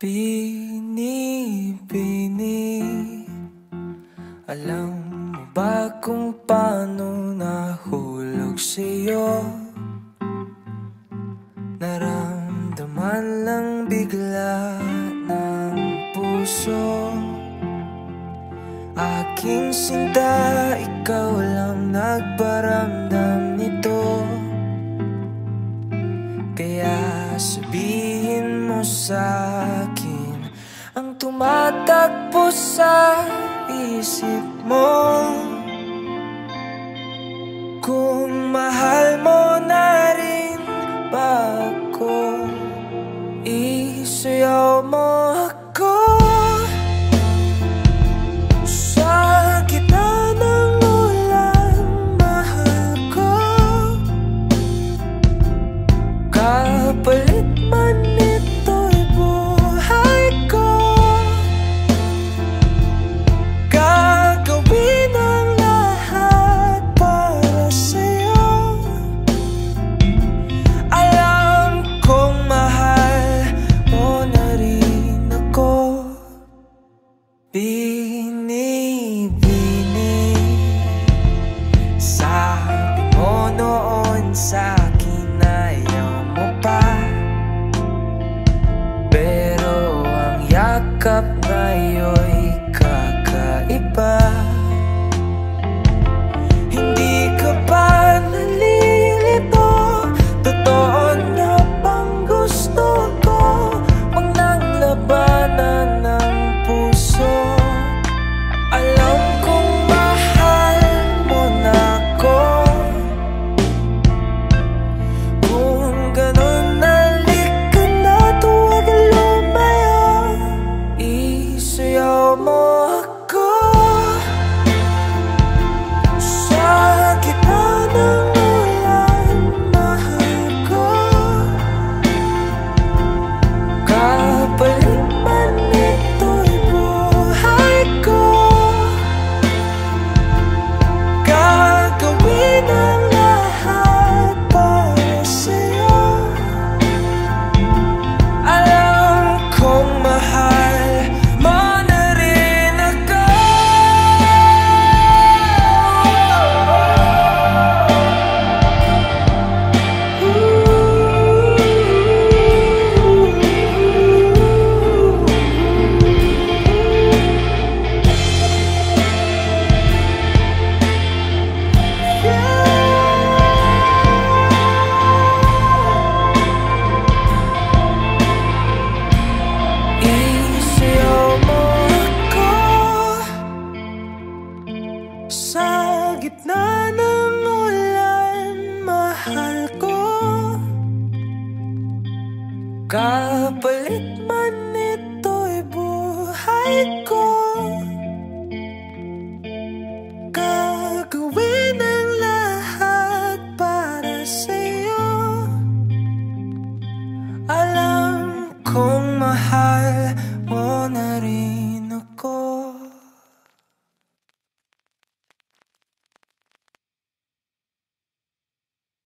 Bini Alam mo ba kung paano nahulog sa'yo? Naramdaman lang bigla ng puso. Aking sinta, ikaw lang nagparamdam nito. Kaya sabihin mo Ang tumatakbo sa isip mo. Kung mahal mo na rin ba ako Isayaw mo ako. Sa gitna ng ulan ko. Kapalit sa'kin ayaw mo pa. Pero ang yakap ngayon'y kakaiba Sa gitna ng ulan Mahal ko. Kapalit man ito'y buhay. ko